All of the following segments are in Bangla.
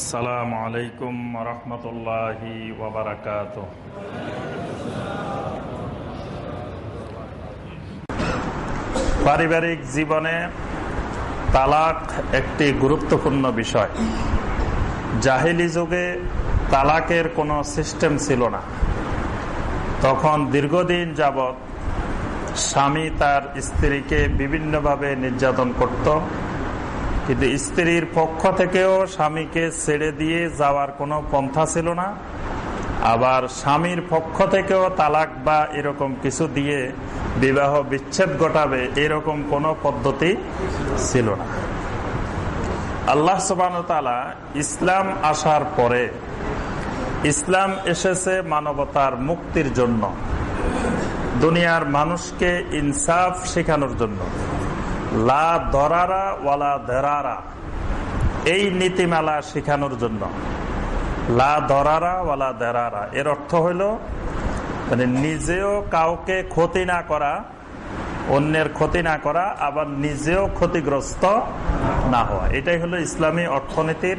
আসসালামু আলাইকুম রহমতুল্লাহি ওবরাকাত পারিবারিক জীবনে তালাক একটি গুরুত্বপূর্ণ বিষয়। জাহেলি যুগে তালাকের কোনো সিস্টেম ছিল না। তখন দীর্ঘদিন যাবৎ স্বামী তার স্ত্রীকে বিভিন্নভাবে নির্যাতন করত। কিন্তু স্ত্রীর পক্ষ থেকেও স্বামীকে ছেড়ে দিয়ে যাওয়ার কোনো পন্থা ছিল না। আবার স্বামীর পক্ষ থেকেও তালাক বা এরকম কিছু দিয়ে বিবাহ বিচ্ছেদ ঘটাবে এরকম কোনো পদ্ধতি ছিল না। আল্লাহ সবান ইসলাম আসার পরে ইসলাম এসেছে মানবতার মুক্তির জন্য, দুনিয়ার মানুষকে ইনসাফ শেখানোর জন্য। লা দরারা ধেরারা এই নীতিমালা শেখানোর জন্য। লা ওয়ালা এর অর্থ হইল মানে নিজেও কাউকে ক্ষতি না করা, অন্যের ক্ষতি না করা, আবার নিজেও ক্ষতিগ্রস্ত না হওয়া। এটাই হলো ইসলামী অর্থনীতির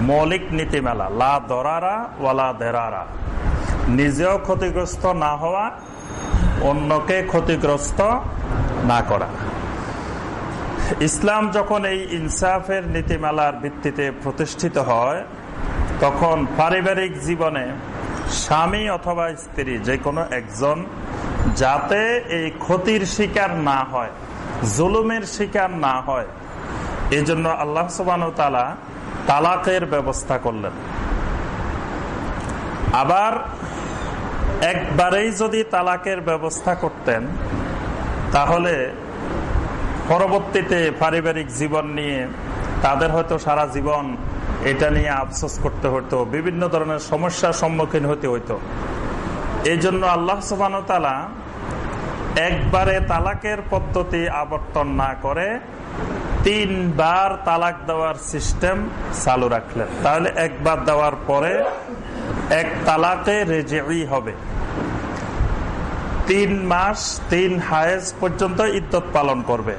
মৌলিক নীতিমালা। লা দরারা ওয়ালা দেরারা। নিজেও ক্ষতিগ্রস্ত না হওয়া, অন্যকে ক্ষতিগ্রস্ত না করা। ইসলাম যখন এই ইনসাফের নীতিমালার ভিত্তিতে প্রতিষ্ঠিত হয়, তখন পারিবারিক জীবনে স্বামী অথবা স্ত্রী যে কোনো একজন যাতে এই ক্ষতির শিকার না হয়, জুলুমের শিকার না হয় এই জন্য আল্লাহ তালা তালাকের ব্যবস্থা করলেন। আবার একবারেই যদি তালাকের ব্যবস্থা করতেন, তাহলে পরবর্তীতে পারিবারিক জীবন নিয়ে তাদের হয়তো সারা জীবন এটা নিয়ে আফসোস করতে হতো বিভিন্ন ধরনের সমস্যার সম্মুখীন হতে হইতো। এই জন্য আল্লাহ সুবাহতালা একবারে তালাকের পদ্ধতি আবর্তন না করে তিনবার তালাক দেওয়ার সিস্টেম চালু রাখলেন। তাহলে একবার দেওয়ার পরে এক তালাকে রেজেই হবে। তিন মাস, তিন হায়েজ পর্যন্ত ইদ্যত পালন করবে।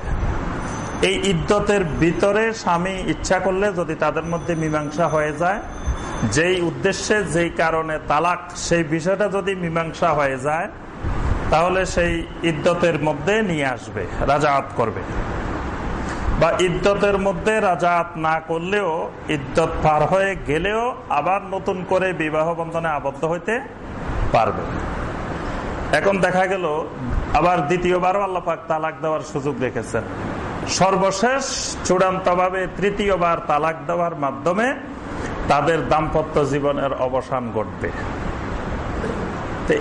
এই ইদ্যতের ভিতরে স্বামী ইচ্ছা করলে যদি তাদের মধ্যে মীমাংসা হয়ে যায়, যেই উদ্দেশ্যে, যেই কারণে তালাক, সেই বিষয়টা যদি মীমাংসা হয়ে যায়, তাহলে সেই ইদ্যতের মধ্যে নিয়ে আসবে রাজাত করবে। বা ইদ্যতের মধ্যে রাজাত না করলেও ইদ্যত পার হয়ে গেলেও আবার নতুন করে বিবাহ বন্ধনে আবদ্ধ হইতে পারবে। এখন দেখা গেল, আবার দ্বিতীয়বারও আল্লাপাক তালাক দেওয়ার সুযোগ রেখেছেন। সর্বশেষ চূড়ান্তভাবে তৃতীয়বার তালাক দেওয়ার মাধ্যমে তাদের দাম্পত্য জীবনের অবসান ঘটবে।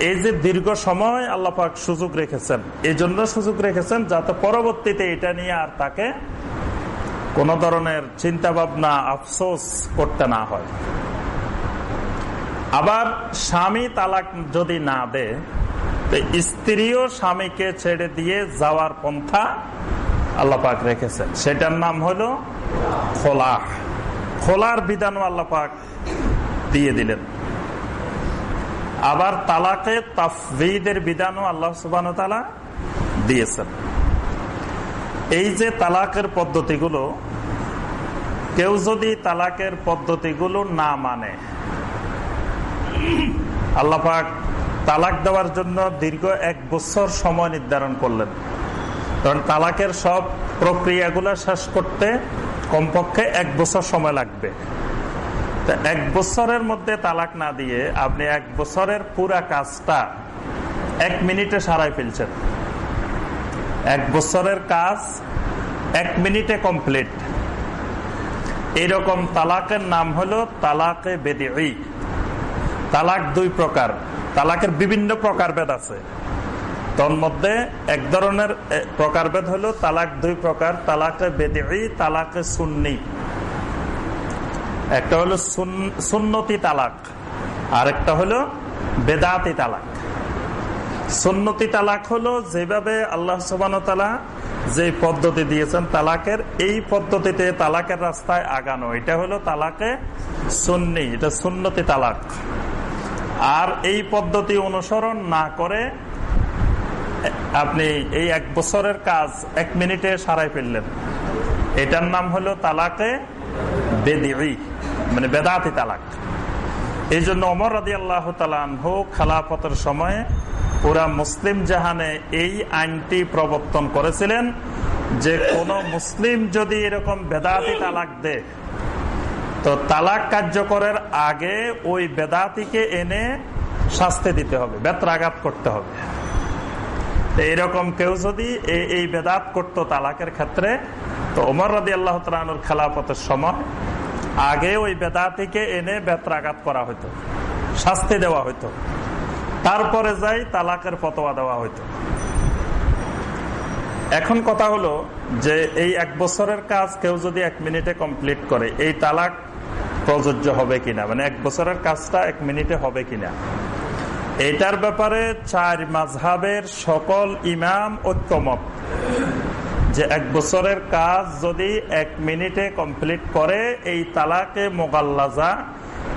এই যে দীর্ঘ সময় আল্লাপাক সুযোগ রেখেছেন, এই জন্য সুযোগ রেখেছেন যাতে পরবর্তীতে এটা নিয়ে আর তাকে কোন ধরনের চিন্তা ভাবনা আফসোস করতে না হয়। আবার স্বামী তালাক যদি না দেয় স্ত্রীও স্বামীকে ছেড়ে দিয়ে যাওয়ার পন্থা আল্লাপাক রেখেছেন। সেটার নাম হলো খোলা খোলার বিধানও আল্লাপাক দিয়ে দিলেন। আবার তালাকে তাফবিদের বিধানও আল্লাহ সুবান দিয়েছেন। এই যে তালাকের পদ্ধতিগুলো, কেউ যদি তালাকের পদ্ধতিগুলো না মানে আল্লাপাক তালাক দেওয়ার জন্য দীর্ঘ এক বছর সময় নির্ধারণ করলেন। কারণ তালাকের সব প্রক্রিয়াগুলো শেষ করতে কমপক্ষে এক বছর সময় লাগবে। এক বছরের মধ্যে তালাক না দিয়ে আপনি এক বছরের পুরা কাজটা এক মিনিটে সারাই ফেলছেন। এক বছরের কাজ এক মিনিটে কমপ্লিট। এইরকম তালাকের নাম হলো তালাকে বেদি তালাক দুই প্রকার। তালাকের বিভিন্ন প্রকারভেদ আছে। তন্মধ্যে এক ধরনের প্রকারভেদ হলো তালাক দুই প্রকার, তালাকে বেদি তালাকে সুন্নি। একটা হলো সুন্নতি তালাক আর একটা হলো বেদাতি তালাক। সুন্নতি তালাক হলো যেভাবে আল্লাহ সুবানতালা যে পদ্ধতি দিয়েছেন তালাকের, এই পদ্ধতিতে তালাকের রাস্তায় আগানো। এটা হলো তালাকে সুন্নি, এটা সুন্নতি তালাক। আর এই পদ্ধতি অনুসরণ না করে আপনি এই এক বছরের কাজ এক মিনিটে সারাই ফেললেন। এটার নাম হলো তালাকে বেদি মানে বেদাতি তালাক। এই জন্য অমর রাদি আল্লাহ খালাফতের সময় পুরা মুসলিম জাহানে এই আইনটি প্রবর্তন করেছিলেন যে কোন মুসলিম যদি এরকম বেদাতি তালাক দেয় তো তালাক কার্যকরের আগে ওই বেদাতিকে এনে শাস্তি দিতে হবে, বেত্রাঘাত করতে হবে। এইরকম কেউ যদি এই বেদাত করতো তালাকের ক্ষেত্রে, তো ওমর রাদি আল্লাহ তালুর খেলাপথের সময় আগে ওই বেদাতিকে এনে বেত্রাঘাত করা হইতো, শাস্তি দেওয়া হইতো। তারপরে যাই তালাকের ফতোয়া দেওয়া হইতো। এখন কথা হলো যে এই এক বছরের কাজ কেউ যদি এক মিনিটে কমপ্লিট করে, এই তালাক প্রযোজ্য হবে কিনা? মানে এক বছরের কাজটা এক মিনিটে হবে কিনা? এটার ব্যাপারে চার মাঝহাবের সকল ইমাম ঐক্যমত যে এক বছরের কাজ যদি এক মিনিটে কমপ্লিট করে, এই তালাকে মোগাল্লাজা,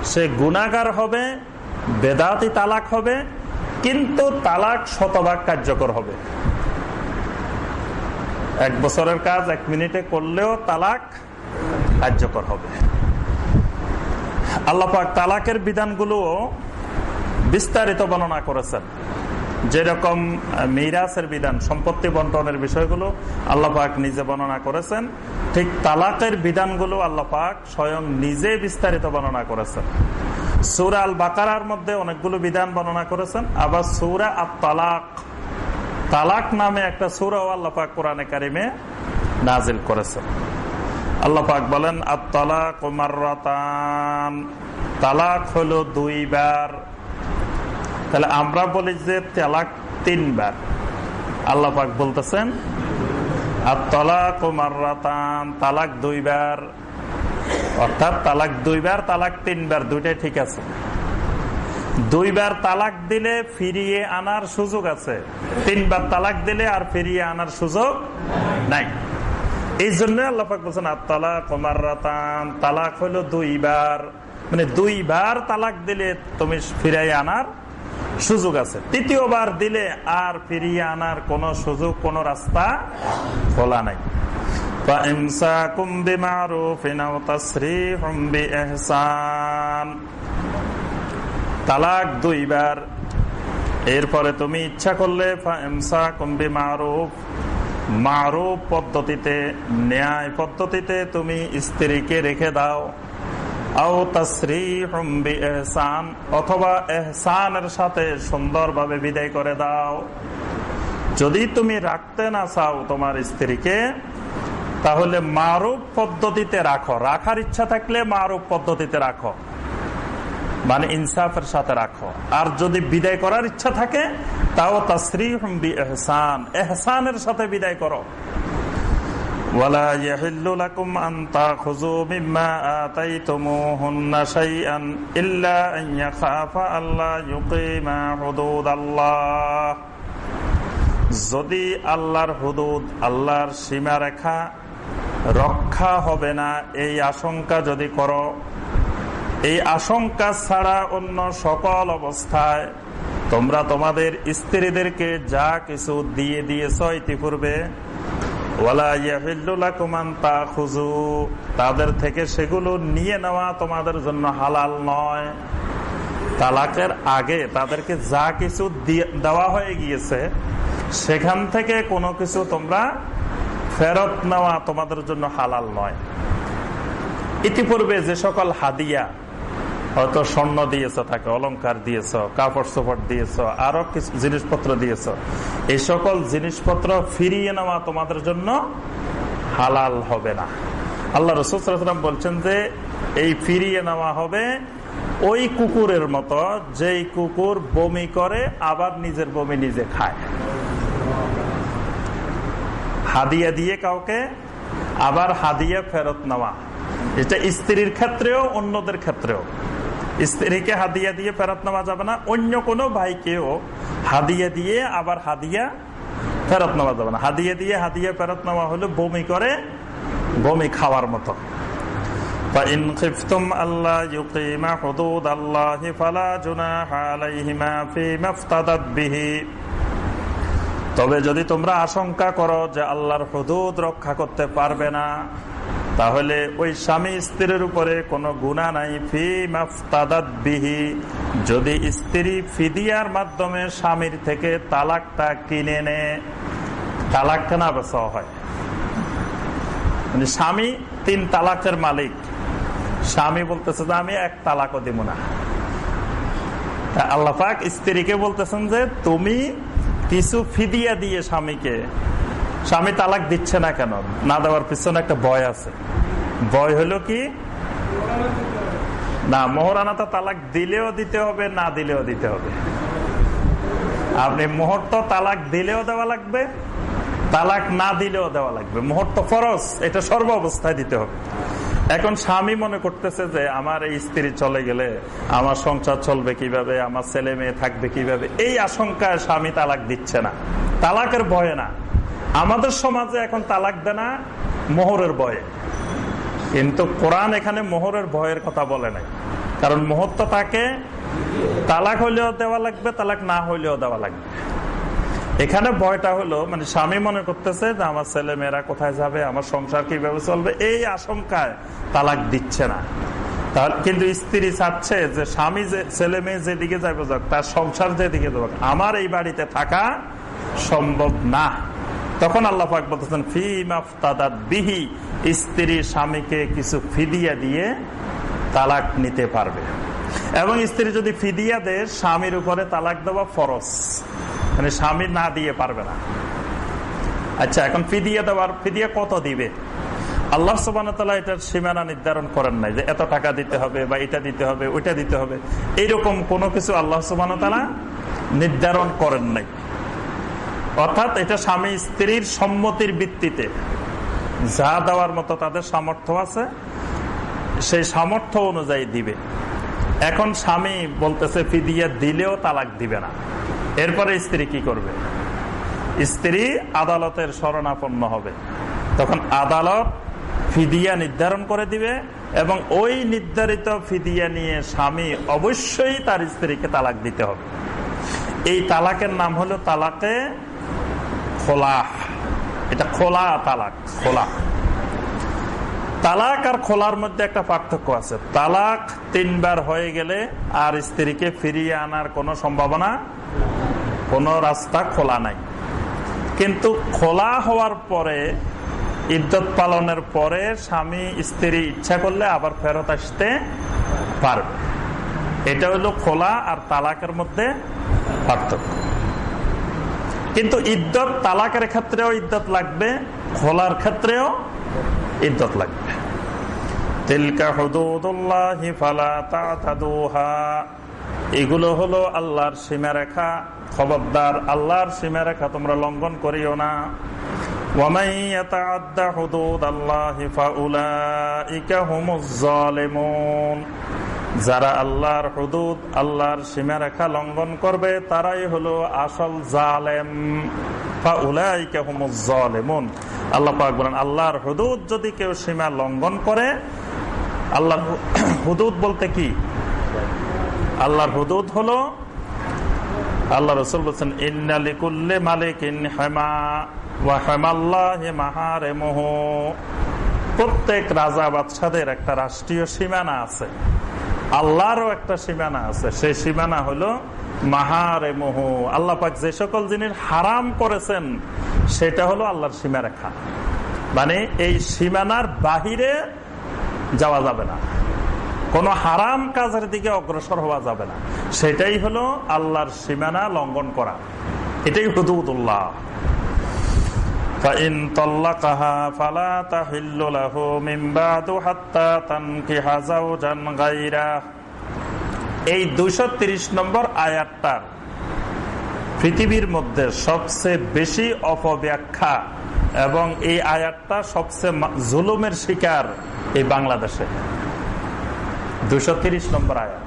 সে গুণাগার হবে, বেদাতি তালাক হবে, কিন্তু তালাক শতভাগ কার্যকর হবে। এক বছরের কাজ এক মিনিটে করলেও তালাক কার্যকর হবে। আল্লাপাক তালাকের বিধানগুলো বিস্তারিত বর্ণনা করেছেন। যেরকম মিরাসের বিধান, সম্পত্তি বন্টনের বিষয়গুলো আল্লাপাক নিজে বর্ণনা করেছেন, ঠিক তালাকের বিধানগুলো আল্লাপাক স্বয়ং নিজে বিস্তারিত বর্ণনা করেছেন। সুরা আল বাকারার মধ্যে অনেকগুলো বিধান বর্ণনা করেছেন, আবার সুরা আর তালাক তালাক নামে একটা সুরাও আল্লাপাক কোরআনে কারিমে নাজিল করেছেন। আল্লাপাক বলেন আত্মালাক তালাক হলো দুইবার। তাহলে আমরা বলি যে তালাক তিনবার। আল্লাহ পাক বলতেছেন আর তলাক ও মার্রাতান, তালাক দুইবার। অর্থাৎ তালাক দুইবার, তালাক তিনবার, দুইটাই ঠিক আছে। দুইবার তালাক দিলে ফিরিয়ে আনার সুযোগ আছে। তিনবার তালাক দিলে আর ফিরিয়ে আনার সুযোগ নাই। এই জন্য আল্লাপাক বলছেন আত্মালা কুমার রাতান তালাক হলো দুইবার। মানে দুইবার তালাক দিলে তুমি ফিরাই আনার সুযোগ আছে। তৃতীয়বার দিলে আর ফিরিয়ে আনার কোন সুযোগ, কোন রাস্তা খোলা নাই। তালাক দুইবার। এরপরে তুমি ইচ্ছা করলে মারুফ মারুফ পদ্ধতিতে, ন্যায় পদ্ধতিতে তুমি স্ত্রীকে রেখে দাও। অথবা এহসানের সাথে সুন্দরভাবে বিদায় করে দাও। যদি তুমি রাখতে না চাও তোমার স্ত্রীকে, তাহলে মারুফ পদ্ধতিতে রাখো। রাখার ইচ্ছা থাকলে মারুফ পদ্ধতিতে রাখো। মানে ইনসাফের সাথে রাখো। আর যদি বিদায় করার ইচ্ছা থাকে, তাও তাসরি এহসান এহসানের সাথে বিদায় করো। যদি আল্লাহর হুদুদ, আল্লাহর সীমারেখা রক্ষা হবে না, এই আশঙ্কা যদি করো এই আশঙ্কা ছাড়া অন্য সকল অবস্থায় তোমরা তোমাদের স্ত্রীদেরকে যা কিছু দিয়ে দিয়েছ ইতিপূর্বে তাদের থেকে সেগুলো নিয়ে নেওয়া তোমাদের জন্য হালাল নয়। তালাকের আগে তাদেরকে যা কিছু দেওয়া হয়ে গিয়েছে, সেখান থেকে কোনো কিছু তোমরা ফেরত নেওয়া তোমাদের জন্য হালাল নয়। ইতিপূর্বে যে সকল হাদিয়া হয়তো স্বর্ণ দিয়েছ তাকে অলঙ্কার দিয়েছ, কাপড় চোপড় দিয়েছ, আরও কিছু জিনিসপত্র দিয়েছ। এই সকল জিনিসপত্র ফিরিয়ে নেওয়া তোমাদের জন্য হালাল হবে না। আল্লাহ রসুলাম বলছেন যে, এই ফিরিয়ে নেওয়া হবে ওই কুকুরের মতো, যেই কুকুর বমি করে, আবার নিজের বমি নিজে খায়। হাদিয়া দিয়ে কাউকে, আবার হাদিয়া ফেরত নেওয়া। এটা স্ত্রীর ক্ষেত্রেও, অন্যদের ক্ষেত্রেও। স্ত্রীকে হাদিয়া দিয়ে ফেরত নেওয়া যাবে না, অন্য কোনো ভাইকেও হাদিয়া দিয়ে আবার হাদিয়া ফেরত নেওয়া যাবে না। হাদিয়া দিয়ে হাদিয়া ফেরত নেওয়া হলে বমি করে, বমি খাওয়ার মতো। তবে যদি তোমরা আশঙ্কা করো যে আল্লাহর হদুদ রক্ষা করতে পারবে না তাহলে ওই স্বামী স্ত্রীর উপরে কোনো গুণা নাই। ফি বিহি। যদি স্ত্রী ফিদিয়ার মাধ্যমে স্বামীর থেকে তালাকটা কিনে নে তালাক কেনা বেচা হয়। মানে স্বামী তিন তালাকের মালিক। স্বামী বলতেছে যে, আমি এক তালাকও দিব না। আল্লাহাক স্ত্রীকে বলতেছেন যে, তুমি কিছু ফিদিয়া দিয়ে স্বামীকে স্বামী তালাক দিচ্ছে না কেন? না দেওয়ার পিছনে একটা ভয় আছে। ভয় হলো কি? না মোহরানাটা তালাক দিলেও দিতে হবে, না দিলেও দিতে হবে। আপনি মুহূর্ত তালাক দিলেও দেওয়া লাগবে, তালাক না দিলেও দেওয়া লাগবে। মুহূর্ত ফরস এটা সর্ব অবস্থায় দিতে হবে। এখন স্বামী মনে করতেছে যে, আমার এই স্ত্রী চলে গেলে আমার সংসার চলবে কীভাবে? আমার ছেলে মেয়ে থাকবে কীভাবে? এই আশঙ্কায় স্বামী তালাক দিচ্ছে না। তালাকের ভয়ে না। আমাদের সমাজে এখন তালাক দেয় না মোহরের ভয়ে। কিন্তু কোরআন এখানে মোহরের ভয়ের কথা বলে নাই। কারণ মোহর তো তাকে তালাক হইলেও দেওয়া লাগবে, তালাক না হইলেও দেওয়া লাগবে। এখানে ভয়টা হলো মানে স্বামী মনে করতেছে যে আমার ছেলে মেয়েরা কোথায় যাবে, আমার সংসার কীভাবে চলবে, এই আশঙ্কায় তালাক দিচ্ছে না। কিন্তু স্ত্রী চাচ্ছে যে স্বামী যে, ছেলে মেয়ে যেদিকে যাবে যাক, তার সংসার যেদিকে যাক, আমার এই বাড়িতে থাকা সম্ভব না। তখন আল্লাহ পাক বলতেছেন ফি মাফতাদাত বিহি স্ত্রী স্বামীকে কিছু ফিদিয়া দিয়ে তালাক নিতে পারবে। এবং স্ত্রী যদি ফিদিয়া দেয়, স্বামীর উপরে তালাক দেওয়া ফরস মানে স্বামী না দিয়ে পারবে না। আচ্ছা এখন ফিদিয়া দেওয়ার, ফিদিয়া কত দিবে? আল্লাহ সুবাহতাল্লাহ এটার সীমানা নির্ধারণ করেন নাই যে এত টাকা দিতে হবে বা এটা দিতে হবে, ওইটা দিতে হবে। এইরকম কোনো কিছু আল্লাহ সুবাহতালা নির্ধারণ করেন নাই। অর্থাৎ এটা স্বামী স্ত্রীর সম্মতির ভিত্তিতে। যা দেওয়ার মতো তাদের সামর্থ্য আছে, সেই সামর্থ্য অনুযায়ী দিবে। এখন স্বামী বলতেছে ফিদিয়া দিলেও তালাক দিবে না। এরপরে স্ত্রী কি করবে? স্ত্রী আদালতের শরণাপন্ন হবে। তখন আদালত ফিদিয়া নির্ধারণ করে দিবে এবং ওই নির্ধারিত ফিদিয়া নিয়ে স্বামী অবশ্যই তার স্ত্রীকে তালাক দিতে হবে। এই তালাকের নাম হলো তালাকে খোলা, এটা খোলা তালাক খোলা। তালাক আর খোলার মধ্যে একটা পার্থক্য আছে। তালাক তিনবার হয়ে গেলে আর স্ত্রীকে ফিরিয়ে আনার কোনো সম্ভাবনা, কোনো রাস্তা খোলা নাই। কিন্তু খোলা হওয়ার পরে ইদ্যত পালনের পরে স্বামী, স্ত্রী ইচ্ছা করলে আবার ফেরত আসতে পারবে। এটা হলো খোলা আর তালাকের মধ্যে পার্থক্য। কিন্তু ইদ্যত তালাকের ক্ষেত্রেও ইদ্যত লাগবে, খোলার ক্ষেত্রেও ইদ্যত লাগবে। এগুলো হলো আল্লাহর সীমারেখা, খবরদার আল্লাহর সীমারেখা তোমরা লঙ্ঘন করিও না। যারা আল্লাহর হুদুদ, আল্লাহর সীমারেখা লঙ্ঘন করবে, তারাই হলো আসল জালেম। আল্লাহ বলেন, আল্লাহর যদি কেউ সীমা লঙ্ঘন করে, আল্লাহর বলতে কি? আল্লাহর হলো, আল্লাহ রসুল বলছেন হেমা প্রত্যেক রাজা বাদশাদের একটা রাষ্ট্রীয় সীমানা আছে। আল্লাহরও একটা সীমানা আছে। সেই সীমানা হলো মাহারে মোহ আল্লাহ পাক যে সকল জিনিস হারাম করেছেন, সেটা হলো আল্লাহর সীমারেখা। মানে এই সীমানার বাহিরে যাওয়া যাবে না। কোন হারাম কাজের দিকে অগ্রসর হওয়া যাবে না। সেটাই হলো আল্লাহর সীমানা লঙ্ঘন করা। এটাই হুদুদুল্লাহ। এই দুইশো নম্বর আয়াতটার পৃথিবীর মধ্যে সবচেয়ে বেশি অপব্যাখ্যা এবং এই আয়াতটা সবচেয়ে জুলুমের শিকার এই বাংলাদেশে। দুশো নম্বর আয়াত।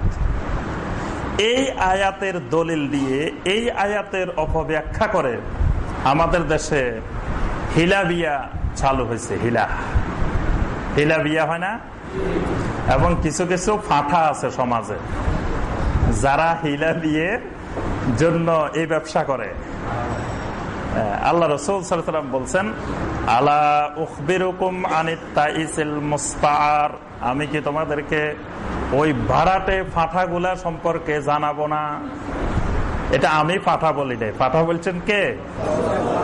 এই আয়াতের দলিল দিয়ে এই আয়াতের অপব্যাখ্যা করে আমাদের দেশে হিলা বিয়া চালু হয়েছে, হিলা। হিলা বিয়া হয় না? এবং কিছু কিছু ফাঁথা আছে সমাজে। যারা হিলা বিয়ে জন্য এই ব্যবসা করে। আল্লাহ রসুল সাল্লাম বলছেন, আলা উখবিরুকুম আনিত্তাইসিল মুস্তার আমি কি তোমাদেরকে ওই ভাড়াটে ফাঁঠাগুলা সম্পর্কে জানাব না? এটা আমি পাঠা বলি নাই। পাঠা বলছেন কে?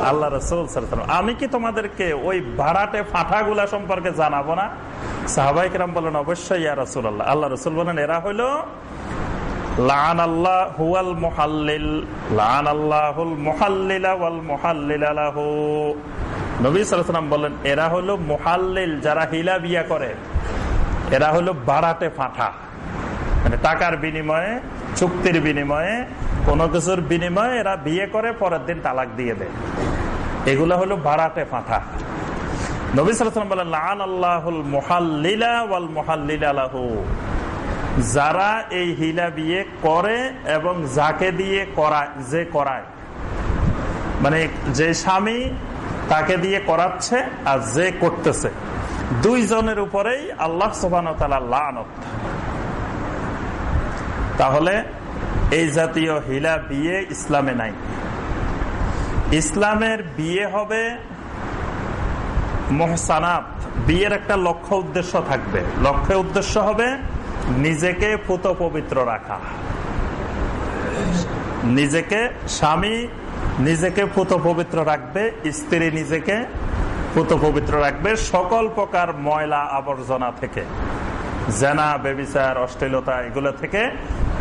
আল্লাহ রসুল আমি কি তোমাদেরকে ওই ভাড়াটে ফাঁঠাগুলা সম্পর্কে জানাব না? সাহাবাইকরাম বলেন, অবশ্যই ইয়া রসুল আল্লাহ আল্লাহ রসুল বলেন, এরা হইল লান আল্লাহ হুয়াল মোহাল্লিল লান ওয়াল নবী বলেন, এরা হলো মোহাল্লিল যারা হিলা বিয়া করে। এরা ফাঁটা মানে টাকার বিনিময়ে, চুক্তির বিনিময়ে কোনো কিছুর বিনিময়ে এরা বিয়ে করে, পরের দিন তালাক দিয়ে দেয়। এগুলো হলো বাড়াতে ফাঁটা নবী লান আল্লাহুল মোহাল্লিলা যারা এই হিলা বিয়ে করে এবং যাকে দিয়ে করায়, যে করায় মানে যে স্বামী তাকে দিয়ে করাচ্ছে আর যে করতেছে, দুইজনের উপরেই আল্লাহ সোবান তাহলে এই জাতীয় হিলা বিয়ে ইসলামে নাই। ইসলামের বিয়ে হবে মহসানাত। বিয়ের একটা লক্ষ্য উদ্দেশ্য থাকবে। লক্ষ্য উদ্দেশ্য হবে নিজেকে পুত পবিত্র রাখা। নিজেকে স্বামী নিজেকে পুত পবিত্র রাখবে, স্ত্রী নিজেকে পুত পবিত্র রাখবে সকল প্রকার ময়লা আবর্জনা থেকে, জেনা, বেবিচার, অশ্লীলতা, এগুলো থেকে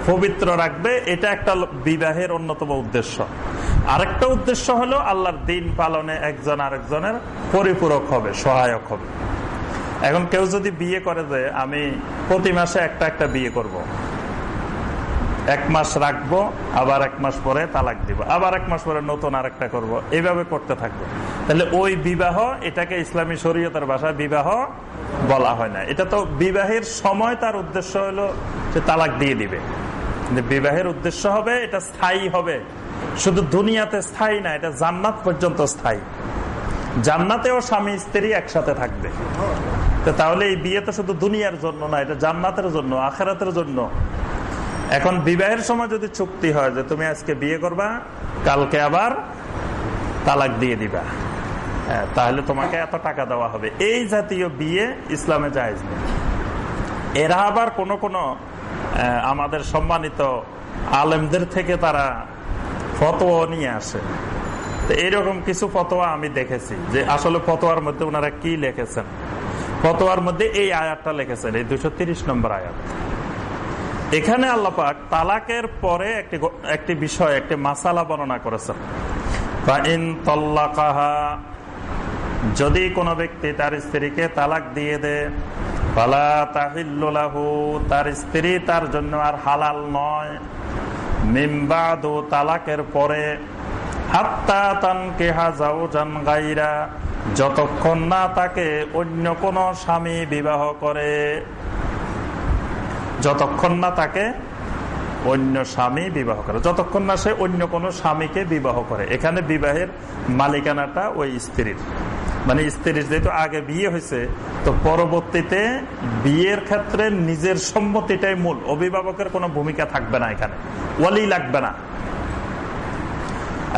পবিত্র রাখবে, এটা একটা বিবাহের অন্যতম উদ্দেশ্য। আরেকটা উদ্দেশ্য হলো আল্লাহর দিন পালনে একজন আরেকজনের পরিপূরক হবে, সহায়ক হবে। এখন কেউ যদি বিয়ে করে যে, আমি প্রতি মাসে একটা একটা বিয়ে করব। এক মাস রাখব, আবার এক মাস পরে তালাক দিব, আবার এক মাস পরে নতুন আর একটা করব এইভাবে করতে থাকব। তাহলে ওই বিবাহ, এটাকে ইসলামী শরীয়তের ভাষায় বিবাহ বলা হয় না। এটা তো বিবাহের সময় তার উদ্দেশ্য হলো যে তালাক দিয়ে দিবে। বিবাহের উদ্দেশ্য হবে এটা স্থায়ী হবে। শুধু দুনিয়াতে স্থায়ী না এটা জান্নাত পর্যন্ত স্থায়ী। জান্নাতেও স্বামী স্ত্রী একসাথে থাকবে। তাহলে এই বিয়ে তো শুধু দুনিয়ার জন্য না এটা জান্নাতের জন্য আখেরাতের জন্য। এখন বিবাহের সময় যদি চুক্তি হয় যে তুমি আজকে বিয়ে করবা কালকে আবার তালাক দিয়ে দিবা। হ্যাঁ, তাহলে তোমাকে এত টাকা দেওয়া হবে। এই জাতীয় বিয়ে ইসলামে নেই। এরা আবার কোনো কোন আমাদের সম্মানিত আলেমদের থেকে তারা ফতোয়া নিয়ে আসে। তো এইরকম কিছু ফতোয়া আমি দেখেছি যে আসলে ফতোয়ার মধ্যে ওনারা কি লিখেছেন। ফতোয়ার মধ্যে এই আয়াতটা লিখেছেন, এই দুশো নম্বর আয়াত। এখানে আল্লাপাক তালাকের পরে একটি একটি বিষয়, একটি মাসালা বর্ণনা করেছেন। যদি কোনো ব্যক্তি তার স্ত্রীকে তালাক দিয়ে দেয় তার স্ত্রী তার জন্য আর হালাল নয়। মিমবাদু তালাকের পরে তান জান গাইরা, যতক্ষণ না তাকে অন্য কোন স্বামী বিবাহ করে, যতক্ষণ না তাকে অন্য স্বামী বিবাহ করে, যতক্ষণ না সে অন্য কোন স্বামীকে বিবাহ করে। এখানে বিবাহের মালিকানাটা ওই স্ত্রীর। মানে স্ত্রীর যেহেতু আগে বিয়ে হয়েছে, তো পরবর্তীতে বিয়ের ক্ষেত্রে নিজের সম্মতিটাই মূল। অভিভাবকের কোনো ভূমিকা থাকবে না এখানে। ওয়ালি লাগবে না।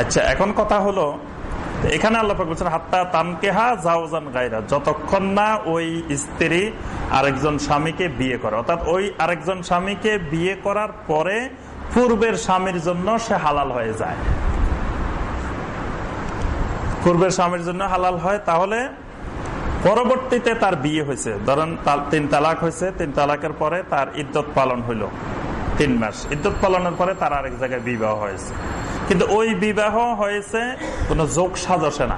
আচ্ছা এখন কথা হলো, এখানে আল্লাপাক বলছেন, হাত্তা তানকেহা জাওজান গাইরা যতক্ষণ না ওই স্ত্রী আরেকজন স্বামীকে বিয়ে করে। অর্থাৎ ওই আরেকজন স্বামীকে বিয়ে করার পরে পূর্বের স্বামীর জন্য সে হালাল হয়ে যায়। পূর্বের স্বামীর জন্য হালাল হয়, তাহলে পরবর্তীতে তার বিয়ে হয়েছে। ধরেন তিন তালাক হয়েছে, তিন তালাকের পরে তার ইদ্যত পালন হইল। তিন মাস। ইদ্যত পালনের পরে তার আরেক জায়গায় বিবাহ হয়েছে। কিন্তু ওই বিবাহ হয়েছে, কোন যোগ সাজসে না।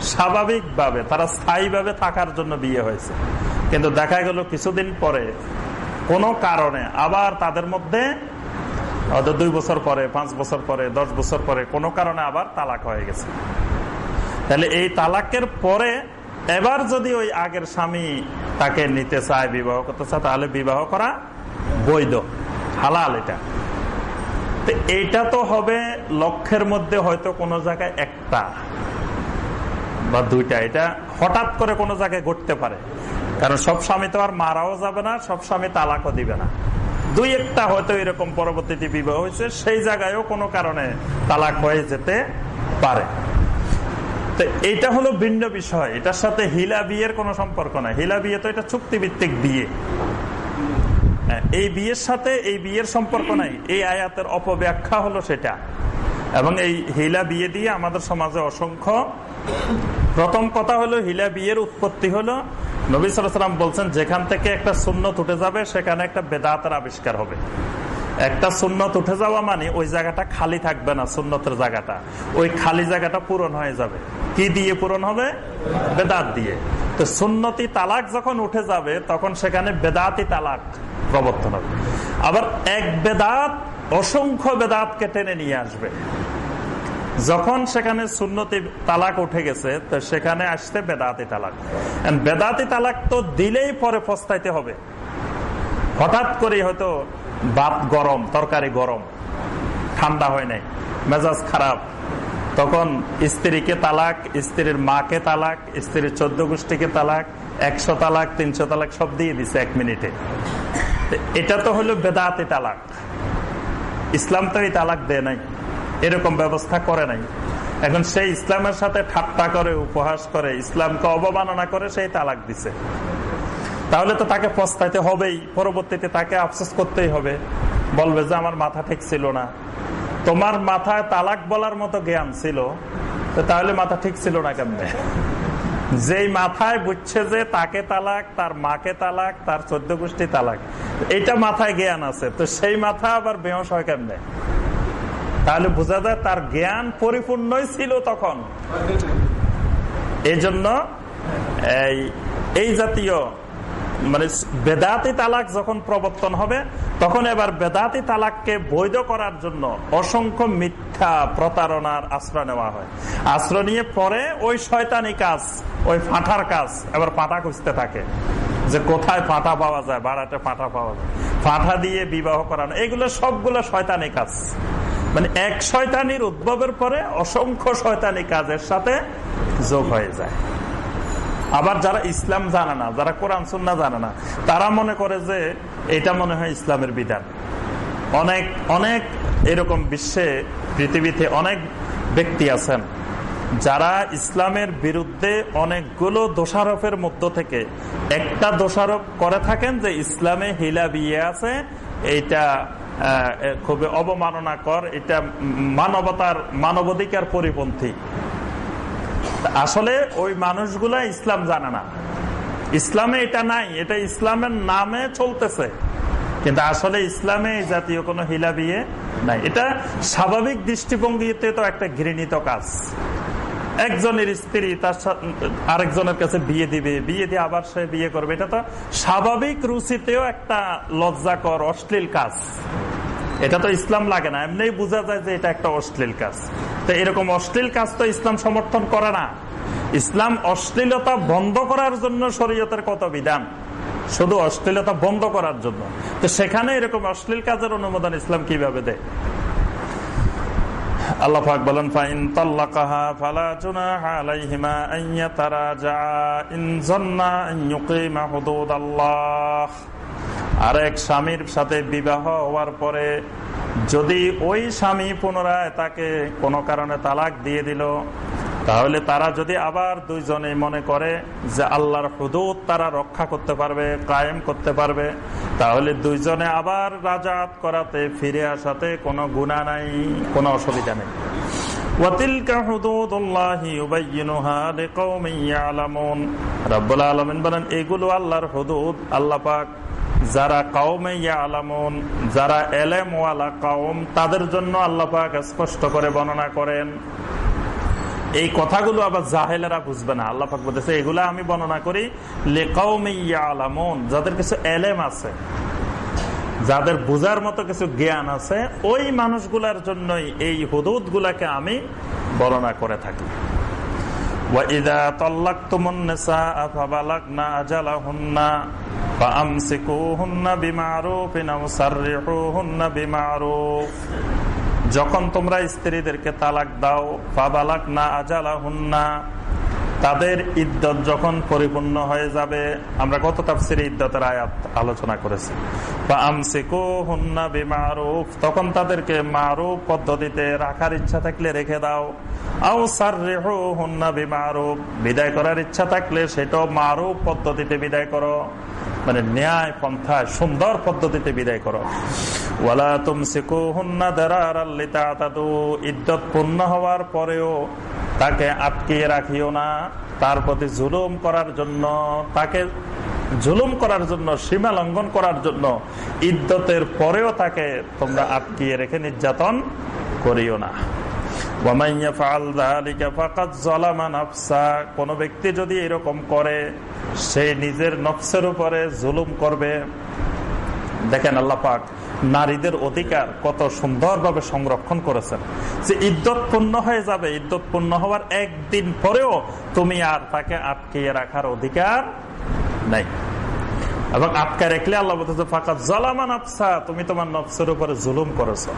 স্বাভাবিকভাবে, তারা স্থায়ীভাবে থাকার জন্য বিয়ে হয়েছে। কিন্তু দেখা গেল কিছুদিন পরে কোনো কারণে আবার তাদের মধ্যে দুই বছর পরে, পাঁচ বছর পরে, দশ বছর পরে কোনো কারণে আবার তালাক হয়ে গেছে। তাহলে এই তালাকের পরে এবার যদি ওই আগের স্বামী তাকে নিতে চায়, বিবাহ করতে চায়, তাহলে বিবাহ করা বৈধ, হালাল এটা। এইটা তো হবে লক্ষ্যের মধ্যে হয়তো কোনো জায়গায় একটা বা দুইটা। এটা হঠাৎ করে কোনো জায়গায় ঘটতে পারে। কারণ সব স্বামী তো আর মারাও যাবে না, সব স্বামী তালাকও দিবে না। দুই একটা হয়তো এরকম পরবর্তীতে বিবাহ হয়েছে, সেই জায়গায়ও কোনো কারণে তালাক হয়ে যেতে পারে। তো হলো ভিন্ন বিষয়। এটার সাথে হিলা বিয়ের কোনো সম্পর্ক নাই। হিলা বিয়ে তো এটা চুক্তিভিত্তিক বিয়ে। হ্যাঁ, এই বিয়ের সাথে এই বিয়ের সম্পর্ক নাই। এই আয়াতের অপব্যাখ্যা হলো সেটা। এবং এই হিলা বিয়ে দিয়ে আমাদের সমাজে অসংখ্য প্রথম কথা হলো হিলা বিয়ের উৎপত্তি হলো নবী সালাম বলছেন যেখান থেকে একটা সুন্নত উঠে যাবে সেখানে একটা বেদাতের আবিষ্কার হবে। একটা সুন্নত উঠে যাওয়া মানে ওই জায়গাটা খালি থাকবে না, সুন্নতের জায়গাটা। ওই খালি জায়গাটা পূরণ হয়ে যাবে। কি দিয়ে পূরণ হবে? বেদাত দিয়ে। তো সুন্নতি তালাক যখন উঠে যাবে, তখন সেখানে বেদাতি তালাক প্রবর্তন হবে। আবার এক বেদাত অসংখ্য বেদাতকে টেনে নিয়ে আসবে। যখন সেখানে সুন্নতি তালাক উঠে গেছে, তো সেখানে আসতে বেদাতি তালাক। বেদাতি তালাক তো দিলেই পরে পস্তাইতে হবে। হঠাৎ করে হয়তো বাপ গরম, তরকারি গরম। ঠান্ডা হয় নাই, মেজাজ খারাপ। তখন স্ত্রীকে তালাক, স্ত্রীর মাকে তালাক, স্ত্রীর চোদ্দ গোষ্ঠীকে তালাক, একশো তালাক, তিনশো তালাক, সব দিয়ে দিছে এক মিনিটে। এটা তো হলো বেদাতে তালাক। ইসলাম তো এই তালাক দেয় নাই, এরকম ব্যবস্থা করে নাই। এখন সেই ইসলামের সাথে ঠাট্টা করে, উপহাস করে, ইসলামকে অবমাননা করে সেই তালাক দিছে। তাহলে তো তাকে পস্তাইতে হবেই। পরবর্তীতে তাকে আফসোস করতেই হবে। বলবে যে, আমার মাথা ঠিক ছিল না। তোমার মাথায় তালাক বলার মতো জ্ঞান ছিল তাহলে মাথা ঠিক ছিল না কেমনে? যেই মাথায় বুঝছে যে তাকে তালাক, তার মাকে তালাক, তার চোদ্দ গোষ্ঠী তালাক এটা মাথায় জ্ঞান আছে, তো সেই মাথা আবার বেহস হয় কেমনে? তাহলে বোঝা যায় তার জ্ঞান পরিপূর্ণই ছিল তখন। এই জন্য এই জাতীয় মানে বেদাতি তালাক যখন প্রবর্তন হবে, তখন এবার বেদাতি তালাককে বৈধ করার জন্য অসংখ্য মিথ্যা প্রতারণার আশ্রয় নেওয়া হয়। আশ্রয় নিয়ে পরে ওই শয়তানি কাজ, ওই ফাঁটার কাজ এবার পাটা খুঁজতে থাকে যে কোথায় ফাঁটা পাওয়া যায় বাড়াতে ফাঁটা পাওয়া যায়। ফাঁটা দিয়ে বিবাহ করানো, এগুলো সবগুলো শয়তানি কাজ। মানে এক শয়তানির উদ্ভবের পরে অসংখ্য শয়তানি কাজের সাথে যোগ হয়ে যায়। আবার যারা ইসলাম জানে না, যারা কোরআন সুন্না জানে না, তারা মনে করে যে এটা মনে হয় ইসলামের বিধান। অনেক অনেক এরকম বিশ্বে, পৃথিবীতে অনেক ব্যক্তি আছেন যারা ইসলামের বিরুদ্ধে অনেকগুলো দোষারোপের মধ্য থেকে একটা দোষারোপ করে থাকেন যে ইসলামে হিলা বিয়ে আছে, এইটা খুবই অবমাননা কর এটা মানবতার, মানবাধিকার পরিপন্থী। আসলে ওই মানুষগুলা ইসলাম জানে না। ইসলামে এটা নাই, এটা ইসলামের নামে চলতেছে। কিন্তু আসলে ইসলামে এই জাতীয় কোনো হিলা বিয়ে নাই। এটা স্বাভাবিক দৃষ্টিভঙ্গিতে তো একটা ঘৃণিত কাজ। একজনের স্ত্রী তার আরেকজনের কাছে বিয়ে দিবে, বিয়ে দিয়ে আবার সে বিয়ে করবে। এটা তো স্বাভাবিক রুচিতেও একটা লজ্জাকর, অশ্লীল কাজ। এটা তো ইসলাম লাগে না, এমনি বোঝা যায় যে এটা একটা অশ্লীল কাজ। তো এরকম অশ্লীল কাজ তো ইসলাম সমর্থন করে না। ইসলাম অশ্লীলতা বন্ধ করার জন্য শরীয়তের কত বিধান? শুধু অশ্লীলতা বন্ধ করার জন্য। তো সেখানে এরকম অশ্লীল কাজের অনুমোদন ইসলাম কীভাবে দেয়? আল্লাহ ফালা আলাইহিমা হুদুদাল্লাহ। আরেক স্বামীর সাথে বিবাহ হওয়ার পরে যদি ওই স্বামী পুনরায় তাকে কোনো কারণে তালাক দিয়ে দিল তাহলে তারা যদি আবার দুইজনে মনে করে যে আল্লাহর হুদুদ তারা রক্ষা করতে পারবে, কায়েম করতে পারবে, তাহলে দুইজনে আবার রাজাত করাতে, ফিরে আসাতে কোনো গুণা নাই, কোনো অসুবিধা নেই। এগুলো আল্লাহর যারা কাউমে আলামন যারা এলেমওয়ালা কাউম তাদের জন্য আল্লাপাক স্পষ্ট করে বর্ণনা করেন। এই কথাগুলো আবার জাহেলেরা বুঝবে না। আল্লাহ পাক বলতেছে, এগুলো আমি বর্ণনা করি লেকাউমন যাদের কিছু এলেম আছে, যাদের বুজার মতো কিছু জ্ঞান আছে, ওই মানুষগুলার জন্যই এই হুদুদ গুলাকে আমি বর্ণনা করে থাকি। বিমারুফ। যখন তোমরা স্ত্রীদেরকে তালাক দাও, ফাবালাক না আজালা হুন্না তাদের ইদ্যত যখন পরিপূর্ণ হয়ে যাবে, আমরা কত তাফসিরে ইদ্যতের আয়াত আলোচনা করেছি। তখন তাদেরকে মারুপ পদ্ধতিতে রাখার ইচ্ছা থাকলে রেখে দাও। সার রেহো বিদায় করার ইচ্ছা থাকলে সেটাও মারুপ পদ্ধতিতে বিদায় করো। মানে ন্যায় পন্থায় সুন্দর পদ্ধতিতে বিদায় করো। ওয়ালা তুমসিকু হুন্না দারার ইদ্যত পূর্ণ হওয়ার পরেও তাকে আটকিয়ে রাখিও না। তার প্রতি জুলুম করার জন্য, তাকে জুলুম করার জন্য, সীমা লঙ্ঘন করার জন্য ইদ্যতের পরেও তাকে তোমরা আটকিয়ে রেখে নির্যাতন করিও না। কোন ব্যক্তি যদি এরকম করে, সে নিজের নফসের উপরে জুলুম করবে। দেখেন আল্লাহ পাক নারীদের অধিকার কত সুন্দরভাবে সংরক্ষণ করেছেন। যে ইদ্যত পূর্ণ হয়ে যাবে, ইদ্যত পূর্ণ হওয়ার একদিন পরেও তুমি আর তাকে আটকিয়ে রাখার অধিকার নাই। এবং আটকা রাখলে আল্লাহ বলতেছে ফাঁকা জলামান আফসা তুমি তোমার নফসের উপরে জুলুম করেছ।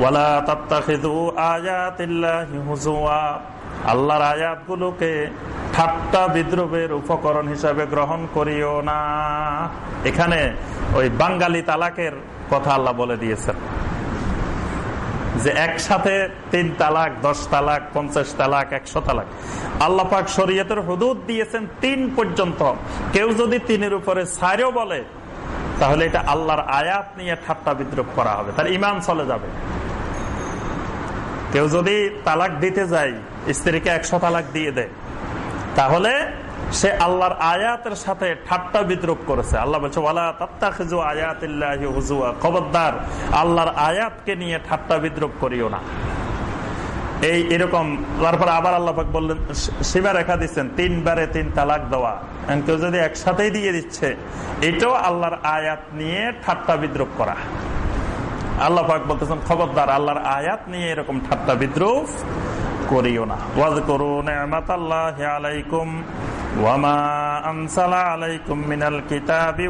ওয়ালা তাত্তাখিদু আয়াতিল্লাহি হুজুয়া আল্লাহর আয়াতগুলোকে ঠাট্টা বিদ্রোহের উপকরণ হিসাবে গ্রহণ করিও না। এখানে ওই বাঙ্গালি তালাকের কথা আল্লাহ বলে দিয়েছেন। যে একসাথে তিন তালাক, দশ তালাক, পঞ্চাশ তালাক, একশো তালাক। আল্লাহ পাক শরীয়তের হুদুদ দিয়েছেন তিন পর্যন্ত। কেউ যদি তিনের উপরে সারেও বলে, তাহলে এটা আল্লাহর আয়াত নিয়ে ঠাট্টা বিদ্রোহ করা হবে। তার ইমান চলে যাবে। কেউ যদি তালাক দিতে যায়, স্ত্রীকে একশো তালাক দিয়ে দেয়, তাহলে সে আল্লাহর আয়াতের সাথে ঠাট্টা বিদ্রুপ করেছে। আল্লাহ বলছে খবরদার, আল্লাহর আয়াতকে নিয়ে ঠাট্টা বিদ্রুপ করিও না। এই এরকম, তারপর আবার আল্লাহ বললেন, সীমা রেখা দিচ্ছেন তিনবারে তিন তালাক দেওয়া। কেউ যদি একসাথেই দিয়ে দিচ্ছে, এটাও আল্লাহর আয়াত নিয়ে ঠাট্টা বিদ্রুপ করা। আল্লাহ পাক বলতেছেন, খবরদার, আল্লাহর আয়াত নিয়ে এরকম ঠাট্টা বিদ্রুপ করিও না। আলাইকুম ওয়ামা আনসালা আলাইকুম মিনাল কিতাবি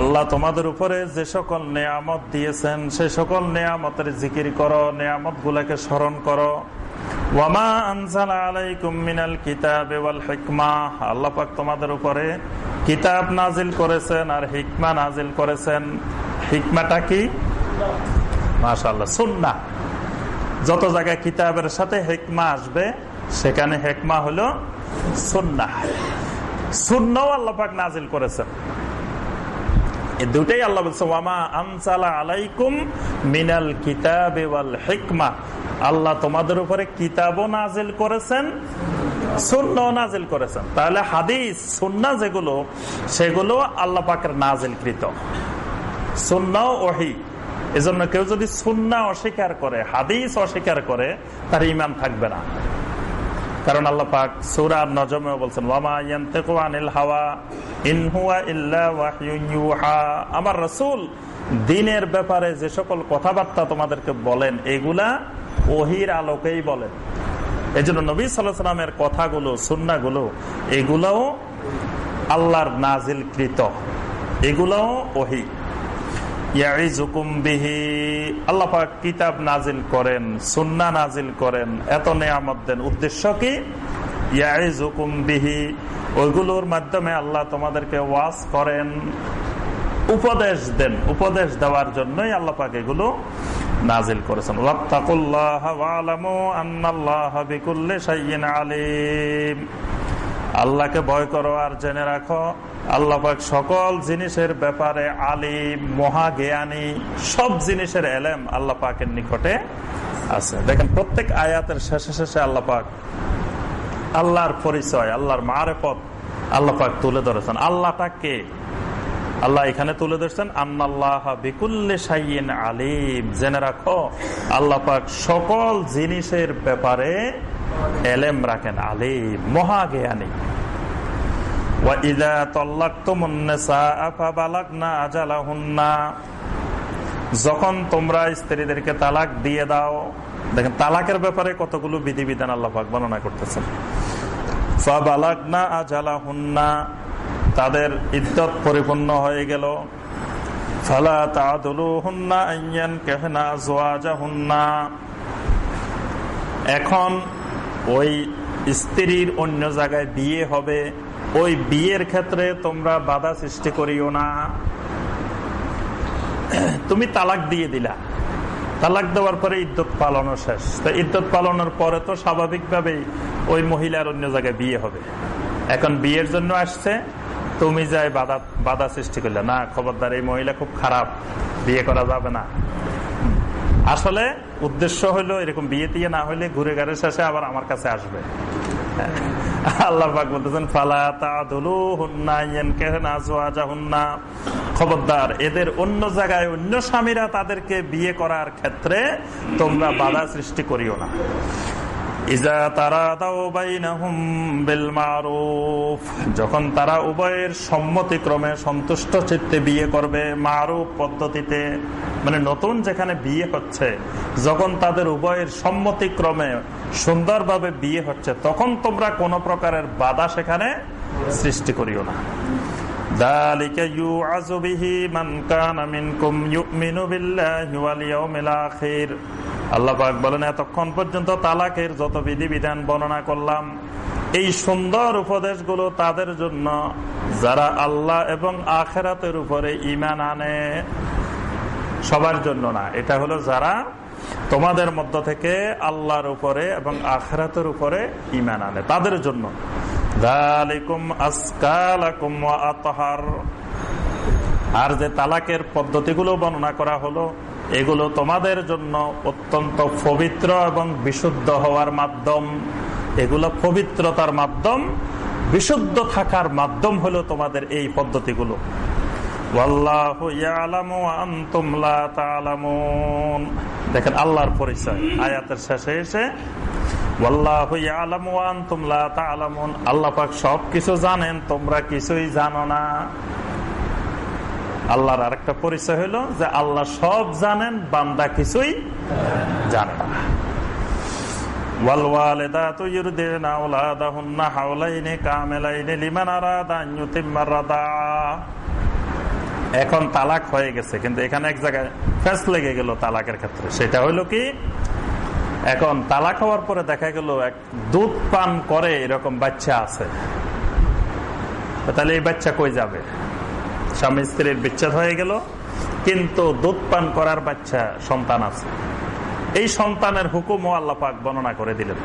আল্লাহ তোমাদের উপরে যে সকল নেয়ামত দিয়েছেন, সে সকল নেয়ামতের জিকির করো নেয়ামত গুলাকে স্মরণ করো। সাথে হেকমা আসবে, সেখানে হেকমা হলো সুন্না সুন্নাও আল্লাপাক নাজিল করেছেন। দুটাই আল্লাহ বলছে, ওয়ামা আনসালা আলাইকুম মিনাল কিতাব হেকমা। আল্লাহ তোমাদের উপরে কিতাবও নাজিল করেছেন সুন্নাও নাজিল করেছেন। তাহলে হাদিস সুন্না যেগুলো, সেগুলো আল্লাহ পাকের নাজিল কৃত সুন্নাও ওহি। এজন্য কেউ যদি সুন্না অস্বীকার করে, হাদিস অস্বীকার করে, তার ইমান থাকবে না। কারণ আল্লাহ পাক সৌরার নজমে বলছেন আমার রসুল দিনের ব্যাপারে যে সকল কথাবার্তা তোমাদেরকে বলেন, এগুলা ওহির আলোকেই বলেন এই জন্য নবী সাল্লামের কথাগুলো সুন্নাগুলো এগুলাও আল্লাহর নাজিল কৃত এগুলাও ওহি। কিতাব নাজিল করেন নাজিল করেন। এত নেয়ামত দেন। উদ্দেশ্য কি? ওইগুলোর মাধ্যমে আল্লাহ তোমাদেরকে ওয়াজ করেন, উপদেশ দেন। উপদেশ দেওয়ার জন্যই আল্লাহ পাক এগুলো নাজিল করেছেন। আল্লাহকে ভয় করো আর জেনে রাখো, আল্লাহ সকল জিনিসের ব্যাপারে আলিম, মহাজ্ঞানী, সব জিনিসের এলেম আল্লাহ পাকের নিকটে আছে। দেখেন, প্রত্যেক আয়াতের শেষে শেষে আল্লাহ পাক আল্লাহর পরিচয়, আল্লাহর মারেপথ আল্লাহ পাক তুলে ধরেছেন। আল্লাহটা কে? আল্লাহ এখানে তুলে ধরছেন, আন্নাল্লাহ বিকুল্লে সাইন আলিম। জেনে রাখো, আল্লাহ পাক সকল জিনিসের ব্যাপারে এলেম রাখেন, আলিম মহাজ্ঞানী যখন তোমরা স্ত্রীদেরকে তালাক দিয়ে দাও, দেখেন তালাকের ব্যাপারে কতগুলো বিধিবিধান আল্লাহ বর্ণনা করতেছেন। তাদের ইদ্যত পরিপূর্ণ হয়ে গেল। ফালা তাদুলু হুন্না কেহনা জোয়াজা হুন্না এখন ওই স্ত্রীর অন্য জায়গায় বিয়ে হবে। ওই বিয়ের ক্ষেত্রে তোমরা বাধা সৃষ্টি করিও না। তুমি তালাক দিয়ে দিলা। তালাক দেওয়ার পরে ইদ্যত পালনও শেষ। তো ইদ্যত পালনের পরে তো স্বাভাবিকভাবেই ওই মহিলার অন্য জায়গায় বিয়ে হবে। এখন বিয়ের জন্য আসছে। তুমি যাই বাধা বাধা সৃষ্টি করলে, না, খবরদার, এই মহিলা খুব খারাপ, বিয়ে করা যাবে না। আসলে উদ্দেশ্য হলো এরকম বিয়ে দিয়ে না হলে ঘুরে গাড়ে শেষে আবার আমার কাছে আসবে। আল্লাহ বলতেছেন খবরদার, এদের অন্য জায়গায় অন্য স্বামীরা তাদেরকে বিয়ে করার ক্ষেত্রে তোমরা বাধা সৃষ্টি করিও না। যখন তারা উভয়ের সম্মতিক্রমে সন্তুষ্ট চিত্তে বিয়ে করবে মারুফ পদ্ধতিতে মানে নতুন যেখানে বিয়ে হচ্ছে, যখন তাদের উভয়ের সম্মতিক্রমে সুন্দরভাবে বিয়ে হচ্ছে, তখন তোমরা কোন প্রকারের বাধা সেখানে সৃষ্টি করিও না। আল্লাপাক বলেন, এতক্ষণ পর্যন্ত তালাকের যত বিধিবিধান বর্ণনা করলাম, এই সুন্দর উপদেশগুলো তাদের জন্য। যারা আল্লাহ এবং আখেরাতের উপরে ইমান আনে, সবার জন্য না। এটা হলো যারা তোমাদের মধ্য থেকে আল্লাহর উপরে এবং আখরাতের উপরে ইমান আনে। তাদের জন্য। আর যে তালাকের পদ্ধতিগুলো বর্ণনা করা হলো এগুলো তোমাদের জন্য অত্যন্ত পবিত্র এবং বিশুদ্ধ হওয়ার মাধ্যম। এগুলো পবিত্রতার মাধ্যম, বিশুদ্ধ থাকার মাধ্যম হলো তোমাদের এই পদ্ধতিগুলো। দেখেন, আল্লাহর পরিচয়। আয়াতের শেষে এসে আল্লাহ পাক সব কিছু জানেন, তোমরা কিছুই জানো না। আল্লাহর আরেকটা পরিচয় হলো যে আল্লাহ সব জানেন, বান্দা কিছুই জানে না। এখন তালাক হয়ে গেছে, কিন্তু এখানে এক জায়গায় ফ্যাস লেগে গেল তালাকের ক্ষেত্রে। সেটা হইল কি, এখন তালাক হওয়ার পরে দেখা গেল এক দুধ পান করে এরকম বাচ্চা আছে। তাহলে এই বাচ্চা কই যাবে? স্বামী স্ত্রীর বিচ্ছেদ হয়ে গেল, কিন্তু দুধ পান করার বাচ্চা সন্তান আছে। এই সন্তানের হুকুম ও আল্লাপাক বর্ণনা করে দিলেন।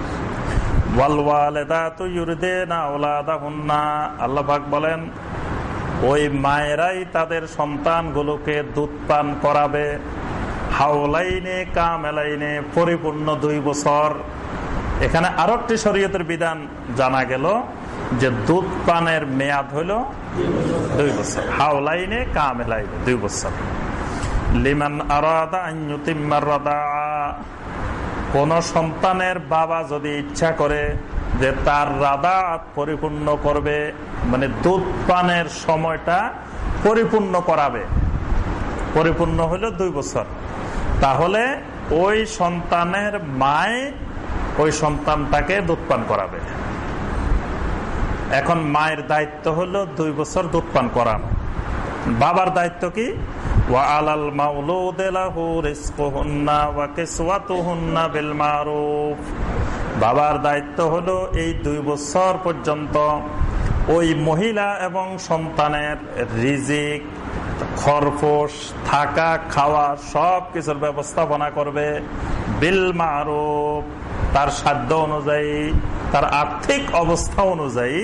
বলেন, ওই মায়েরাই তাদের সন্তানগুলোকে দুধ পান করাবে। হাওলাইনে পরিপূর্ণ দুই বছর। এখানে আরও একটি শরীয়তের বিধান জানা গেল যে দুধ পানের মেয়াদ হইল দুই বছর। হাওলাইনে কামেলাইনে দুই বছর। কোন সন্তানের বাবা যদি ইচ্ছা করে যে তার রাদা পরিপূর্ণ করবে মানে দুধ পানের সময়টা পরিপূর্ণ করাবে, পরিপূর্ণ হলো দুই বছর। তাহলে ওই সন্তানের মায় ওই সন্তানটাকে দুধ পান করাবে। এখন মায়ের দায়িত্ব হলো দুই বছর দুধ পান করানো বাবার দায়িত্ব কি? বাবার দায়িত্ব হলো এই দুই বছর পর্যন্ত ওই মহিলা এবং সন্তানের রিজিক খরফোশ থাকা, খাওয়া সব কিছুর ব্যবস্থাপনা করবে বিল মারুফ। তার সাধ্য অনুযায়ী, তার আর্থিক অবস্থা অনুযায়ী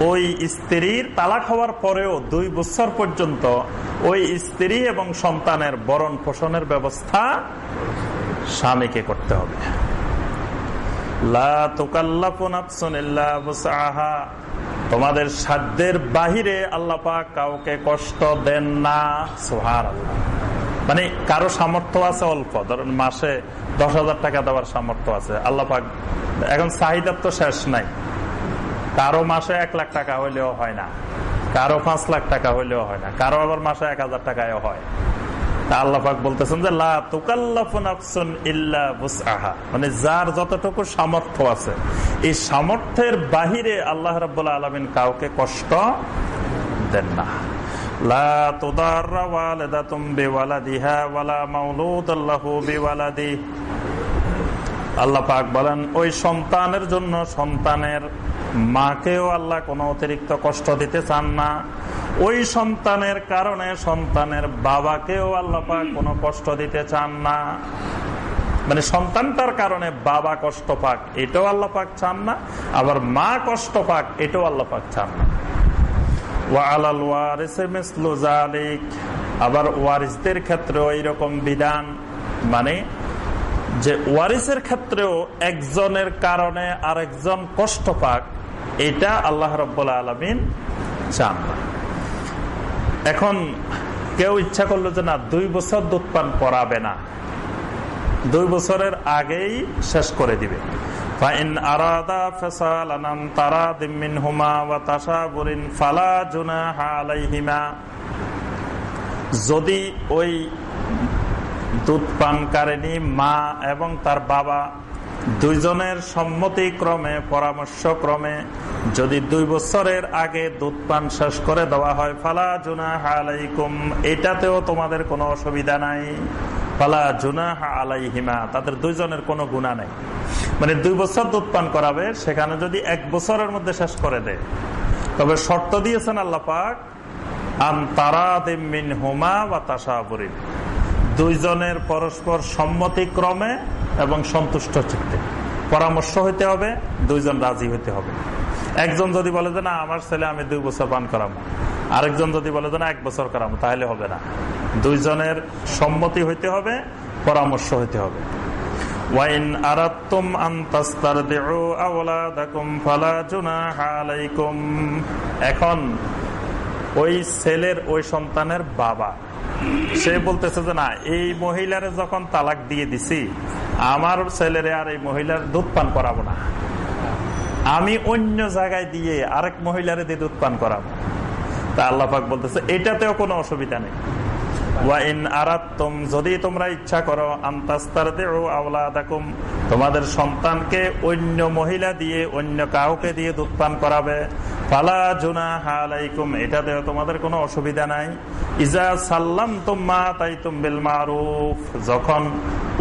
ওই স্ত্রীর তালাক হওয়ার পরেও দুই বছর পর্যন্ত ওই স্ত্রী এবং সন্তানের বরণ পোষণের ব্যবস্থা স্বামীকে করতে হবে। তোমাদের সাধ্যের বাহিরে আল্লাপা কাউকে কষ্ট দেন না। সোহার মানে কারও সামর্থ্য আছে অল্প। ধরুন মাসে দশ হাজার টাকা দেওয়ার সামর্থ্য আছে। আল্লাপাক এখন চাহিদার তো শেষ নাই। কারও মাসে এক লাখ টাকা হইলেও হয় না। কারও পাঁচ লাখ টাকা হইলেও হয় না। কারও আবার মাসে এক হাজার টাকায় হয়। আল্লাহাক বলতেছেন যে মানে যার যতটুকু সামর্থ্য আছে, এই সামর্থ্যের বাহিরে আল্লাহ রাবুল্লাহ আলমিন কাউকে কষ্ট দেন না। আল্লাহ পাক বলেন, ওই সন্তানের জন্য সন্তানের মাকেও আল্লাহ কোনো অতিরিক্ত কষ্ট দিতে চান না। ওই সন্তানের কারণে সন্তানের বাবাকেও আল্লাহ পাক কোনো কষ্ট দিতে চান না। মানে সন্তানটার কারণে বাবা কষ্ট পাক, এটাও আল্লাহ পাক চান না। আবার মা কষ্ট পাক, এটাও আল্লাহ পাক চান না। আবার ওয়ারিসদের ক্ষেত্রেও এইরকম বিধান। মানে যে ওয়ারিসের ক্ষেত্রেও একজনের কারণে আরেকজন কষ্ট পাক এটা আল্লাহ রব্বুল্লা আলমিন চান। এখন কেউ ইচ্ছা করল যে না, দুই বছর দুধ পান করাবে না। দুই বছরের আগেই শেষ করে দিবে। যদি ওই দুধ পানকারিনী মা এবং তার বাবা দুইজনের সম্মতিক্রমে পরামর্শক্রমে যদি দুই বছরের আগে দুধ পান শেষ করে দেওয়া হয়, ফালা জুনা আলাইকুম, এটাতেও তোমাদের কোনো অসুবিধা নাই। ফালা জুনা আলাইহিমা, তাদের দুইজনের কোনো গুণা নেই। মানে দুই বছর দুধ পান করাবে, সেখানে যদি এক বছরের মধ্যে শেষ করে দেয়। তবে শর্ত দিয়েছেন আল্লাহ পাক, আন হুমা বা তাসাবরিন দুইজনের পরস্পর সম্মতিক্রমে এবং সন্তুষ্ট চিত্তে পরামর্শ হইতে হবে, দুইজন রাজি হইতে হবে। একজন যদি বলে যে, না, আমার ছেলে, আমি দুই বছর পান করাবো আরেকজন যদি বলে যে, না, এক বছর করাবো তাহলে হবে না। দুইজনের সম্মতি হইতে হবে, পরামর্শ হইতে হবে। ওয়াইন ফালা আলাইকুম। এখন, ওই ছেলের, ওই সন্তানের বাবা সে বলতেছে যে, না, এই মহিলারে যখন তালাক দিয়ে দিছি, আমার ছেলেরে আর এই মহিলার দুধ পান করাবো না। আমি অন্য জায়গায় দিয়ে আরেক মহিলারে দিয়ে দুধ পান করাবো। তা আল্লাহাক বলতেছে, এটাতেও কোনো অসুবিধা নেই। যদি তোমরা ইচ্ছা করো তোমাদের সন্তানকে অন্য মহিলা দিয়ে, অন্য কাউকে দিয়ে দুধ পান করাবে। পালা জুনা হালাইকুম এটাতেও তোমাদের কোনো অসুবিধা নাই। ইজা সাল্লাম তোমা তাই তুমবিল মারুফ, যখন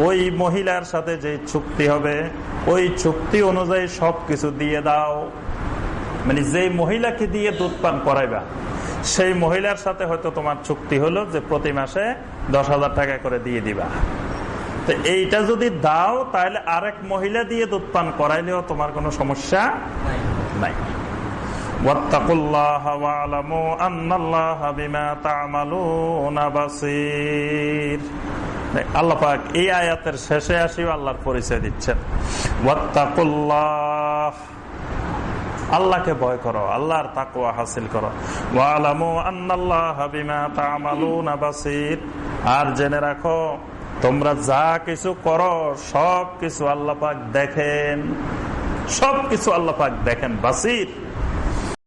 ওই মহিলার সাথে যে চুক্তি হবে, ওই চুক্তি অনুযায়ী সবকিছু দিয়ে দাও। মানে যে মহিলাকে দিয়ে দুধ পান করাইবা, সেই মহিলার সাথে হয়তো তোমার চুক্তি হলো যে প্রতি মাসে দশ হাজার টাকা করে দিয়ে দিবা। তো এইটা যদি দাও, তাহলে আরেক মহিলা দিয়ে দুধ পান করাইলেও তোমার কোনো সমস্যা নাই। আল্লাপাক এই আয়াতের শেষে আসিও আল্লাহর পরিচয় দিচ্ছেন। ওয়াত্তাকুল্লাহ আল্লাহকে ভয় করো, আল্লাহর তাকুয়া হাসিল করো। আর জেনে রাখো, তোমরা যা কিছু করো সব কিছু আল্লাহ পাক দেখেন। সব কিছু আল্লাহ পাক দেখেন, বাসির।